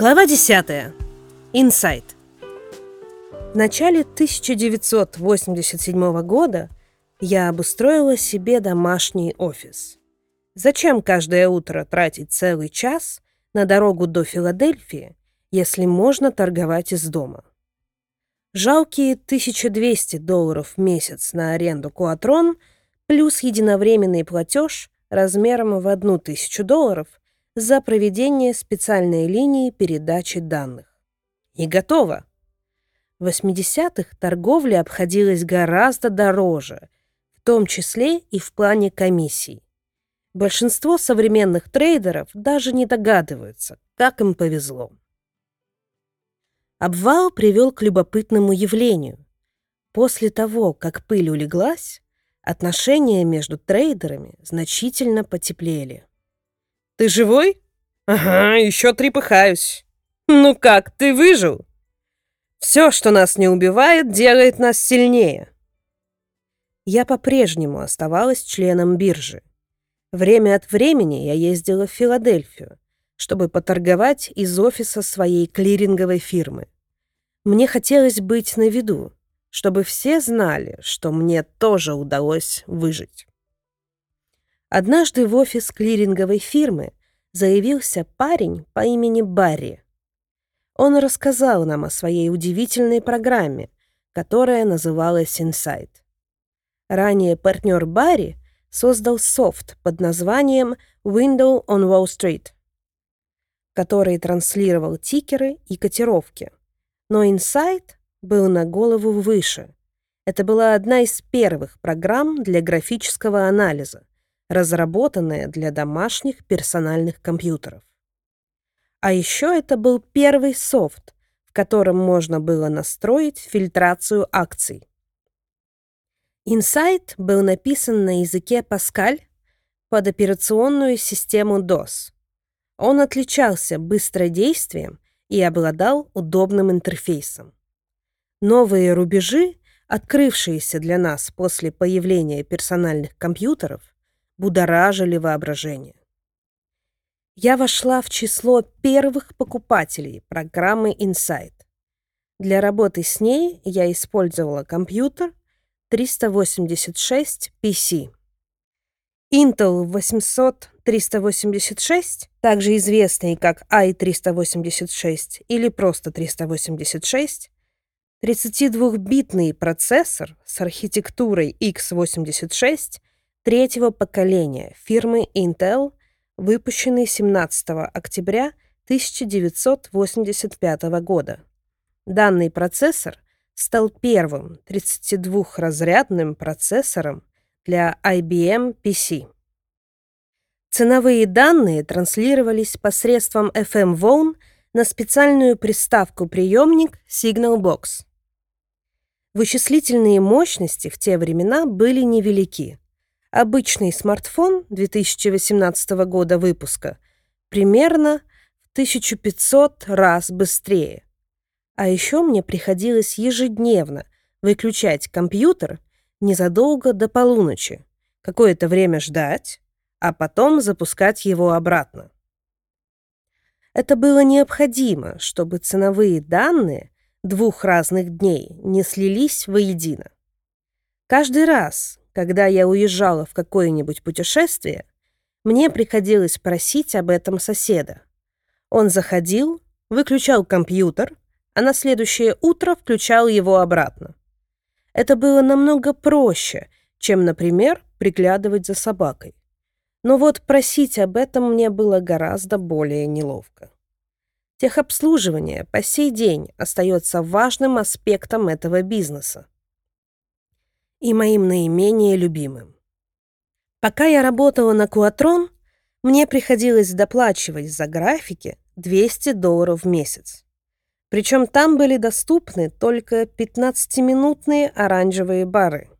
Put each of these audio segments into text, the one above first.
Глава 10. Инсайт. В начале 1987 года я обустроила себе домашний офис. Зачем каждое утро тратить целый час на дорогу до Филадельфии, если можно торговать из дома? Жалкие 1200 долларов в месяц на аренду Куатрон плюс единовременный платеж размером в 1000 долларов за проведение специальной линии передачи данных. И готово. В 80-х торговля обходилась гораздо дороже, в том числе и в плане комиссий. Большинство современных трейдеров даже не догадываются, как им повезло. Обвал привел к любопытному явлению. После того, как пыль улеглась, отношения между трейдерами значительно потеплели. «Ты живой?» «Ага, еще трепыхаюсь». «Ну как, ты выжил?» «Все, что нас не убивает, делает нас сильнее». Я по-прежнему оставалась членом биржи. Время от времени я ездила в Филадельфию, чтобы поторговать из офиса своей клиринговой фирмы. Мне хотелось быть на виду, чтобы все знали, что мне тоже удалось выжить. Однажды в офис клиринговой фирмы заявился парень по имени Барри. Он рассказал нам о своей удивительной программе, которая называлась Insight. Ранее партнер Барри создал софт под названием Window on Wall Street, который транслировал тикеры и котировки. Но Insight был на голову выше. Это была одна из первых программ для графического анализа, разработанная для домашних персональных компьютеров. А еще это был первый софт, в котором можно было настроить фильтрацию акций. Insight был написан на языке Pascal под операционную систему DOS. Он отличался быстродействием и обладал удобным интерфейсом. Новые рубежи, открывшиеся для нас после появления персональных компьютеров, будоражили воображение. Я вошла в число первых покупателей программы Insight. Для работы с ней я использовала компьютер 386 PC. Intel 800-386, также известный как i386 или просто 386, 32-битный процессор с архитектурой x86 третьего поколения фирмы Intel, выпущенный 17 октября 1985 года. Данный процессор стал первым 32-разрядным процессором для IBM PC. Ценовые данные транслировались посредством FM-волн на специальную приставку-приемник Signal Box. Вычислительные мощности в те времена были невелики. Обычный смартфон 2018 года выпуска примерно в 1500 раз быстрее. А еще мне приходилось ежедневно выключать компьютер незадолго до полуночи, какое-то время ждать, а потом запускать его обратно. Это было необходимо, чтобы ценовые данные двух разных дней не слились воедино. Каждый раз, когда я уезжала в какое-нибудь путешествие, мне приходилось просить об этом соседа. Он заходил, выключал компьютер, а на следующее утро включал его обратно. Это было намного проще, чем, например, приглядывать за собакой. Но вот просить об этом мне было гораздо более неловко. Техобслуживание по сей день остается важным аспектом этого бизнеса и моим наименее любимым. Пока я работала на Куатрон, мне приходилось доплачивать за графики 200 долларов в месяц. Причем там были доступны только 15-минутные оранжевые бары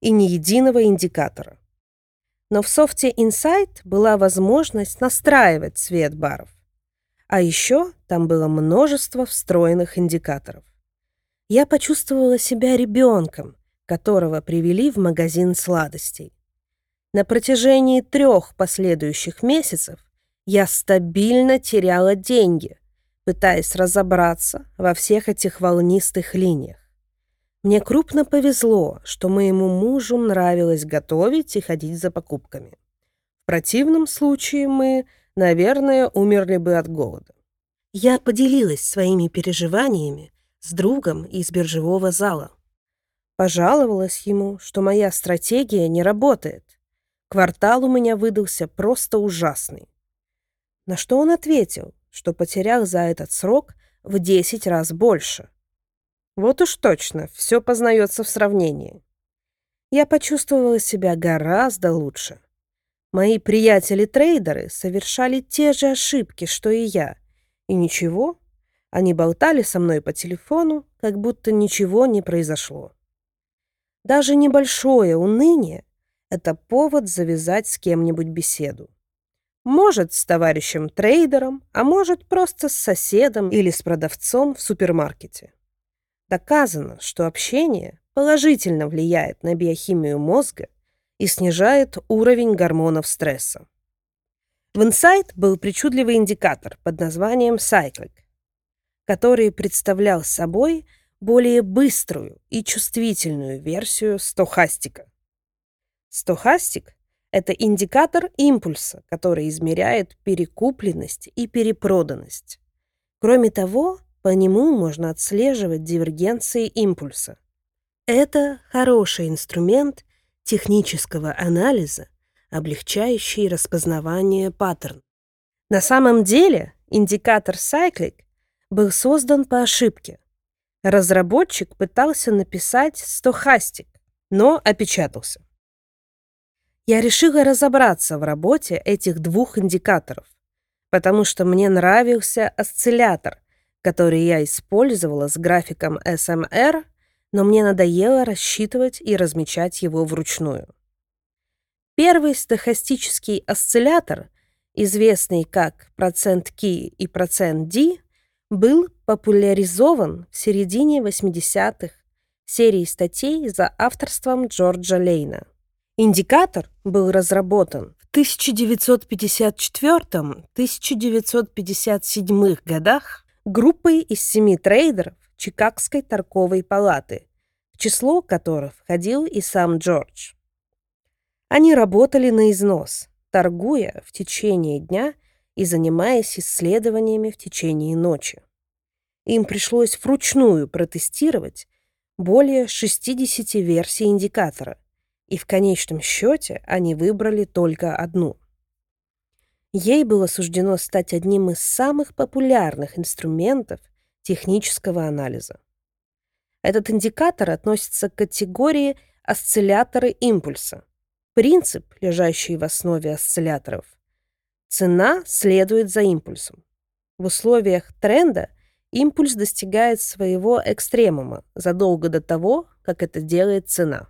и ни единого индикатора. Но в софте Insight была возможность настраивать цвет баров. А еще там было множество встроенных индикаторов. Я почувствовала себя ребенком, которого привели в магазин сладостей. На протяжении трех последующих месяцев я стабильно теряла деньги, пытаясь разобраться во всех этих волнистых линиях. Мне крупно повезло, что моему мужу нравилось готовить и ходить за покупками. В противном случае мы, наверное, умерли бы от голода. Я поделилась своими переживаниями с другом из биржевого зала. Пожаловалась ему, что моя стратегия не работает. Квартал у меня выдался просто ужасный. На что он ответил, что потерял за этот срок в 10 раз больше. Вот уж точно, все познается в сравнении. Я почувствовала себя гораздо лучше. Мои приятели-трейдеры совершали те же ошибки, что и я. И ничего, они болтали со мной по телефону, как будто ничего не произошло. Даже небольшое уныние — это повод завязать с кем-нибудь беседу. Может, с товарищем-трейдером, а может, просто с соседом или с продавцом в супермаркете. Доказано, что общение положительно влияет на биохимию мозга и снижает уровень гормонов стресса. В Insight был причудливый индикатор под названием Cyclic, который представлял собой более быструю и чувствительную версию стохастика. Стохастик — это индикатор импульса, который измеряет перекупленность и перепроданность. Кроме того, по нему можно отслеживать дивергенции импульса. Это хороший инструмент технического анализа, облегчающий распознавание паттерн. На самом деле индикатор Cyclic был создан по ошибке. Разработчик пытался написать стохастик, но опечатался. Я решила разобраться в работе этих двух индикаторов, потому что мне нравился осциллятор, который я использовала с графиком SMR, но мне надоело рассчитывать и размечать его вручную. Первый стохастический осциллятор, известный как процент Ки и процент D, был популяризован в середине 80-х серией статей за авторством Джорджа Лейна. Индикатор был разработан в 1954-1957 годах группой из семи трейдеров Чикагской торговой палаты, в число которых входил и сам Джордж. Они работали на износ, торгуя в течение дня и занимаясь исследованиями в течение ночи. Им пришлось вручную протестировать более 60 версий индикатора, и в конечном счете они выбрали только одну. Ей было суждено стать одним из самых популярных инструментов технического анализа. Этот индикатор относится к категории осцилляторы импульса. Принцип, лежащий в основе осцилляторов. Цена следует за импульсом. В условиях тренда импульс достигает своего экстремума задолго до того, как это делает цена.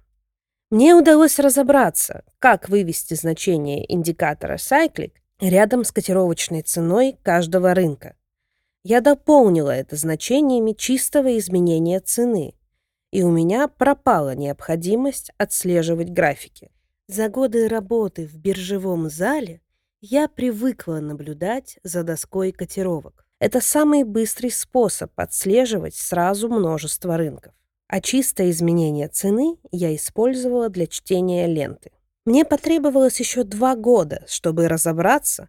Мне удалось разобраться, как вывести значение индикатора Cyclic рядом с котировочной ценой каждого рынка. Я дополнила это значениями чистого изменения цены, и у меня пропала необходимость отслеживать графики. За годы работы в биржевом зале я привыкла наблюдать за доской котировок. Это самый быстрый способ отслеживать сразу множество рынков. А чистое изменение цены я использовала для чтения ленты. Мне потребовалось еще два года, чтобы разобраться,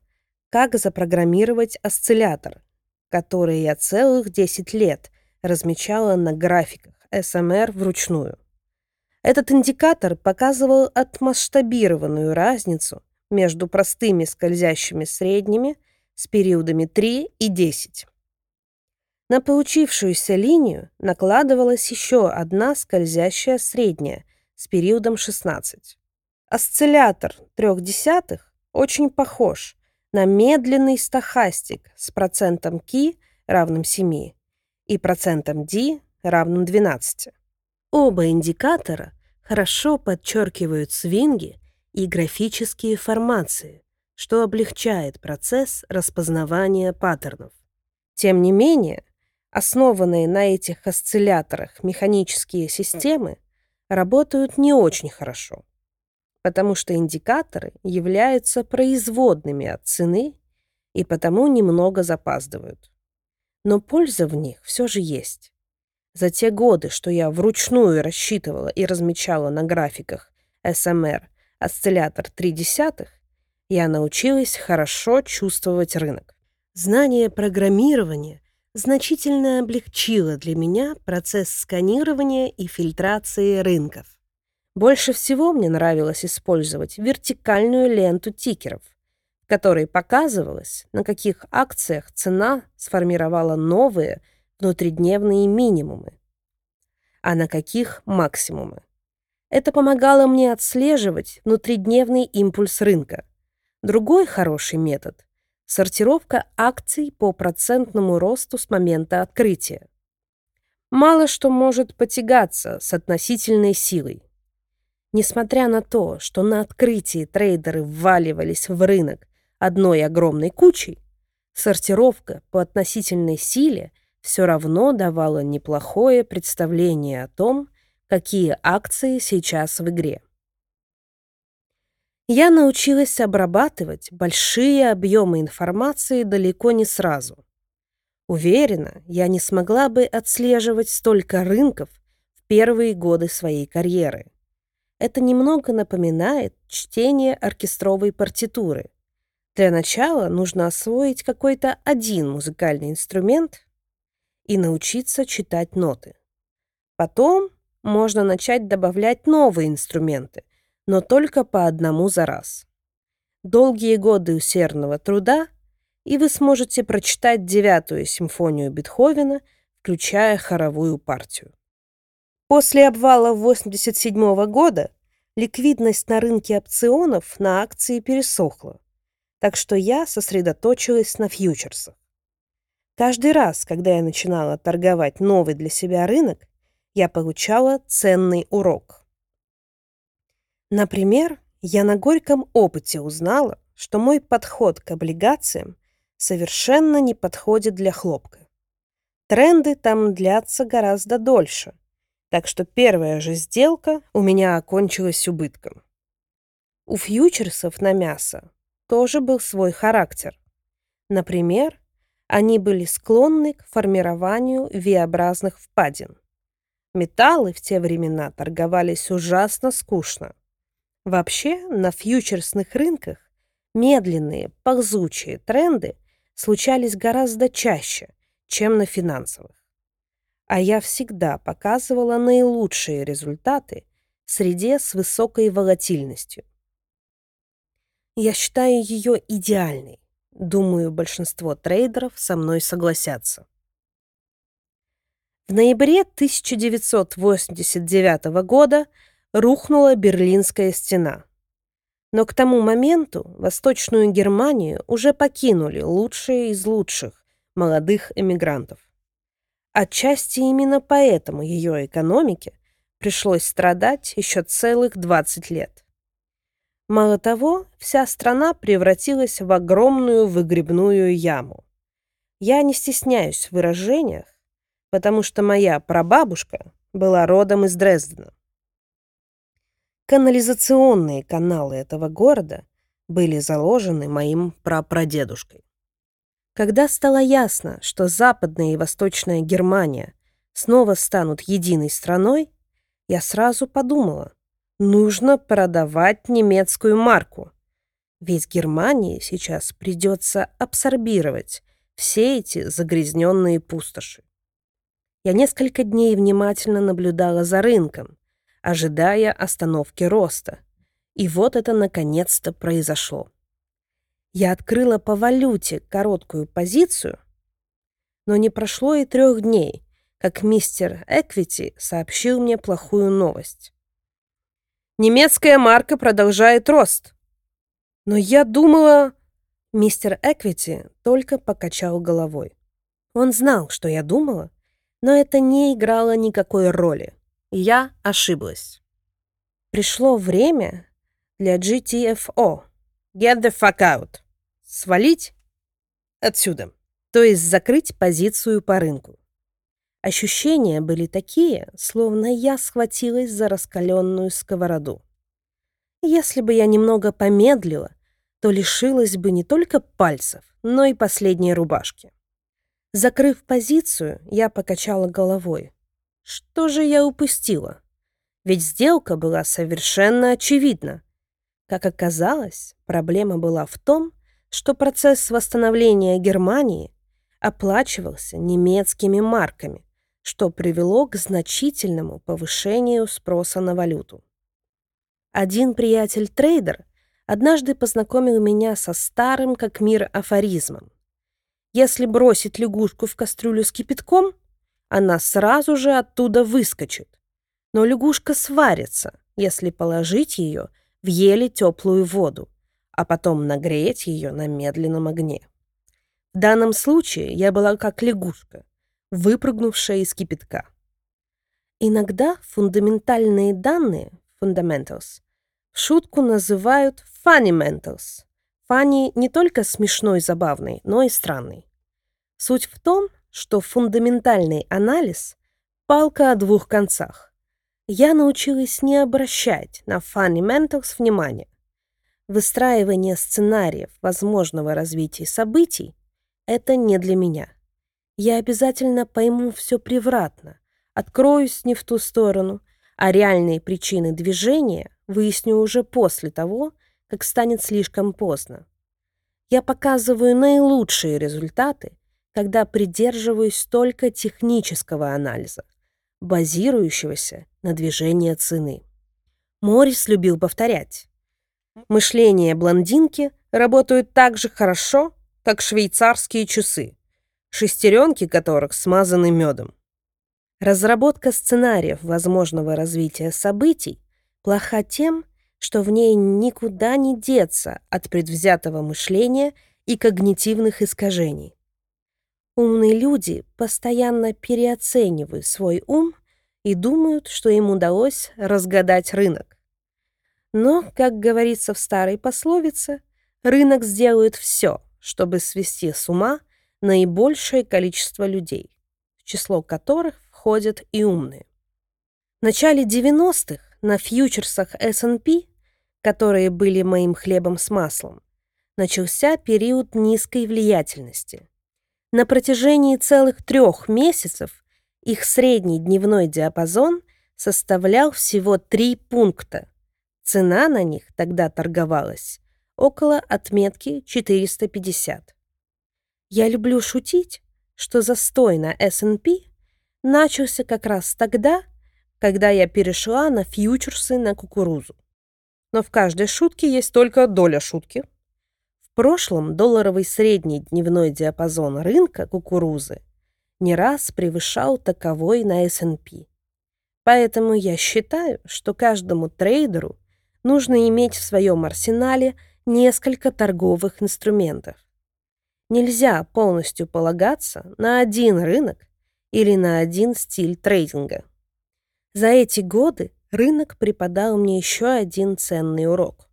как запрограммировать осциллятор, который я целых 10 лет размечала на графиках SMR вручную. Этот индикатор показывал отмасштабированную разницу между простыми скользящими средними с периодами 3 и 10. На получившуюся линию накладывалась еще одна скользящая средняя с периодом 16. Осциллятор трех десятых очень похож на медленный стохастик с процентом Ки равным 7 и процентом D равным 12. Оба индикатора хорошо подчеркивают свинги и графические формации, что облегчает процесс распознавания паттернов. Тем не менее, основанные на этих осцилляторах механические системы работают не очень хорошо потому что индикаторы являются производными от цены и потому немного запаздывают. Но польза в них все же есть. За те годы, что я вручную рассчитывала и размечала на графиках SMR осциллятор 0,3, я научилась хорошо чувствовать рынок. Знание программирования значительно облегчило для меня процесс сканирования и фильтрации рынков. Больше всего мне нравилось использовать вертикальную ленту тикеров, в которой показывалось, на каких акциях цена сформировала новые внутридневные минимумы, а на каких максимумы. Это помогало мне отслеживать внутридневный импульс рынка. Другой хороший метод — сортировка акций по процентному росту с момента открытия. Мало что может потягаться с относительной силой. Несмотря на то, что на открытии трейдеры вваливались в рынок одной огромной кучей, сортировка по относительной силе все равно давала неплохое представление о том, какие акции сейчас в игре. Я научилась обрабатывать большие объемы информации далеко не сразу. Уверена, я не смогла бы отслеживать столько рынков в первые годы своей карьеры. Это немного напоминает чтение оркестровой партитуры. Для начала нужно освоить какой-то один музыкальный инструмент и научиться читать ноты. Потом можно начать добавлять новые инструменты, но только по одному за раз. Долгие годы усердного труда, и вы сможете прочитать девятую симфонию Бетховена, включая хоровую партию. После обвала 87 года ликвидность на рынке опционов на акции пересохла, так что я сосредоточилась на фьючерсах. Каждый раз, когда я начинала торговать новый для себя рынок, я получала ценный урок. Например, я на горьком опыте узнала, что мой подход к облигациям совершенно не подходит для хлопка. Тренды там длятся гораздо дольше, так что первая же сделка у меня окончилась убытком. У фьючерсов на мясо тоже был свой характер. Например, они были склонны к формированию V-образных впадин. Металлы в те времена торговались ужасно скучно. Вообще, на фьючерсных рынках медленные, ползучие тренды случались гораздо чаще, чем на финансовых а я всегда показывала наилучшие результаты в среде с высокой волатильностью. Я считаю ее идеальной. Думаю, большинство трейдеров со мной согласятся. В ноябре 1989 года рухнула Берлинская стена. Но к тому моменту Восточную Германию уже покинули лучшие из лучших молодых эмигрантов. Отчасти именно поэтому ее экономике пришлось страдать еще целых 20 лет. Мало того, вся страна превратилась в огромную выгребную яму. Я не стесняюсь в выражениях, потому что моя прабабушка была родом из Дрездена. Канализационные каналы этого города были заложены моим прапрадедушкой. Когда стало ясно, что Западная и Восточная Германия снова станут единой страной, я сразу подумала, нужно продавать немецкую марку. Ведь Германии сейчас придется абсорбировать все эти загрязненные пустоши. Я несколько дней внимательно наблюдала за рынком, ожидая остановки роста. И вот это наконец-то произошло. Я открыла по валюте короткую позицию, но не прошло и трех дней, как мистер Эквити сообщил мне плохую новость. Немецкая марка продолжает рост. Но я думала... Мистер Эквити только покачал головой. Он знал, что я думала, но это не играло никакой роли. Я ошиблась. Пришло время для GTFO. Get the fuck out свалить отсюда, то есть закрыть позицию по рынку. Ощущения были такие, словно я схватилась за раскаленную сковороду. Если бы я немного помедлила, то лишилась бы не только пальцев, но и последней рубашки. Закрыв позицию, я покачала головой. Что же я упустила? Ведь сделка была совершенно очевидна. Как оказалось, проблема была в том, что процесс восстановления Германии оплачивался немецкими марками, что привело к значительному повышению спроса на валюту. Один приятель-трейдер однажды познакомил меня со старым как мир афоризмом. Если бросить лягушку в кастрюлю с кипятком, она сразу же оттуда выскочит. Но лягушка сварится, если положить ее в еле теплую воду, а потом нагреть ее на медленном огне. В данном случае я была как лягушка, выпрыгнувшая из кипятка. Иногда фундаментальные данные, fundamentals, шутку называют fundamentals. Funny не только смешной, забавный, но и странный. Суть в том, что фундаментальный анализ — палка о двух концах. Я научилась не обращать на fundamentals внимания. Выстраивание сценариев возможного развития событий — это не для меня. Я обязательно пойму все превратно, откроюсь не в ту сторону, а реальные причины движения выясню уже после того, как станет слишком поздно. Я показываю наилучшие результаты, когда придерживаюсь только технического анализа, базирующегося на движении цены. Морис любил повторять. Мышление блондинки работает так же хорошо, как швейцарские часы, шестеренки которых смазаны медом. Разработка сценариев возможного развития событий плоха тем, что в ней никуда не деться от предвзятого мышления и когнитивных искажений. Умные люди постоянно переоценивают свой ум и думают, что им удалось разгадать рынок. Но, как говорится в старой пословице, рынок сделает все, чтобы свести с ума наибольшее количество людей, в число которых входят и умные. В начале 90-х на фьючерсах S&P, которые были моим хлебом с маслом, начался период низкой влиятельности – на протяжении целых трех месяцев их средний дневной диапазон составлял всего три пункта. Цена на них тогда торговалась около отметки 450. Я люблю шутить, что застой на S&P начался как раз тогда, когда я перешла на фьючерсы на кукурузу. Но в каждой шутке есть только доля шутки. В прошлом долларовый средний дневной диапазон рынка кукурузы не раз превышал таковой на S&P. Поэтому я считаю, что каждому трейдеру нужно иметь в своем арсенале несколько торговых инструментов. Нельзя полностью полагаться на один рынок или на один стиль трейдинга. За эти годы рынок преподал мне еще один ценный урок.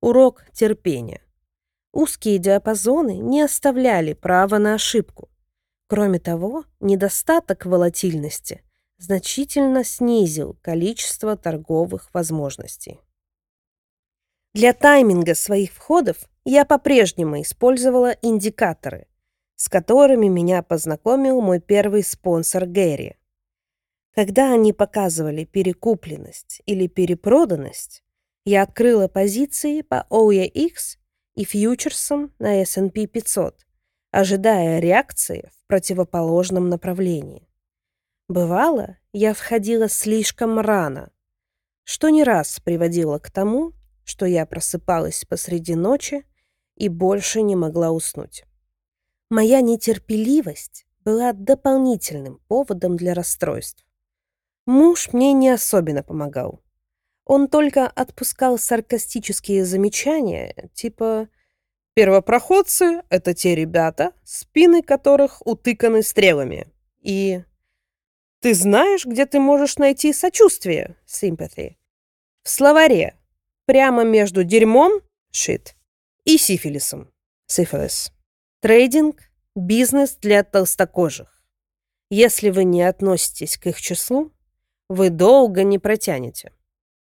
Урок терпения. Узкие диапазоны не оставляли права на ошибку. Кроме того, недостаток волатильности значительно снизил количество торговых возможностей. Для тайминга своих входов я по-прежнему использовала индикаторы, с которыми меня познакомил мой первый спонсор Гэри. Когда они показывали перекупленность или перепроданность, я открыла позиции по OEX и фьючерсом на S&P 500, ожидая реакции в противоположном направлении. Бывало, я входила слишком рано, что не раз приводило к тому, что я просыпалась посреди ночи и больше не могла уснуть. Моя нетерпеливость была дополнительным поводом для расстройств. Муж мне не особенно помогал. Он только отпускал саркастические замечания, типа «Первопроходцы — это те ребята, спины которых утыканы стрелами». И «Ты знаешь, где ты можешь найти сочувствие?» «Sympathy». В словаре, прямо между дерьмом «shit» и сифилисом «syphilis». Трейдинг — бизнес для толстокожих. Если вы не относитесь к их числу, вы долго не протянете.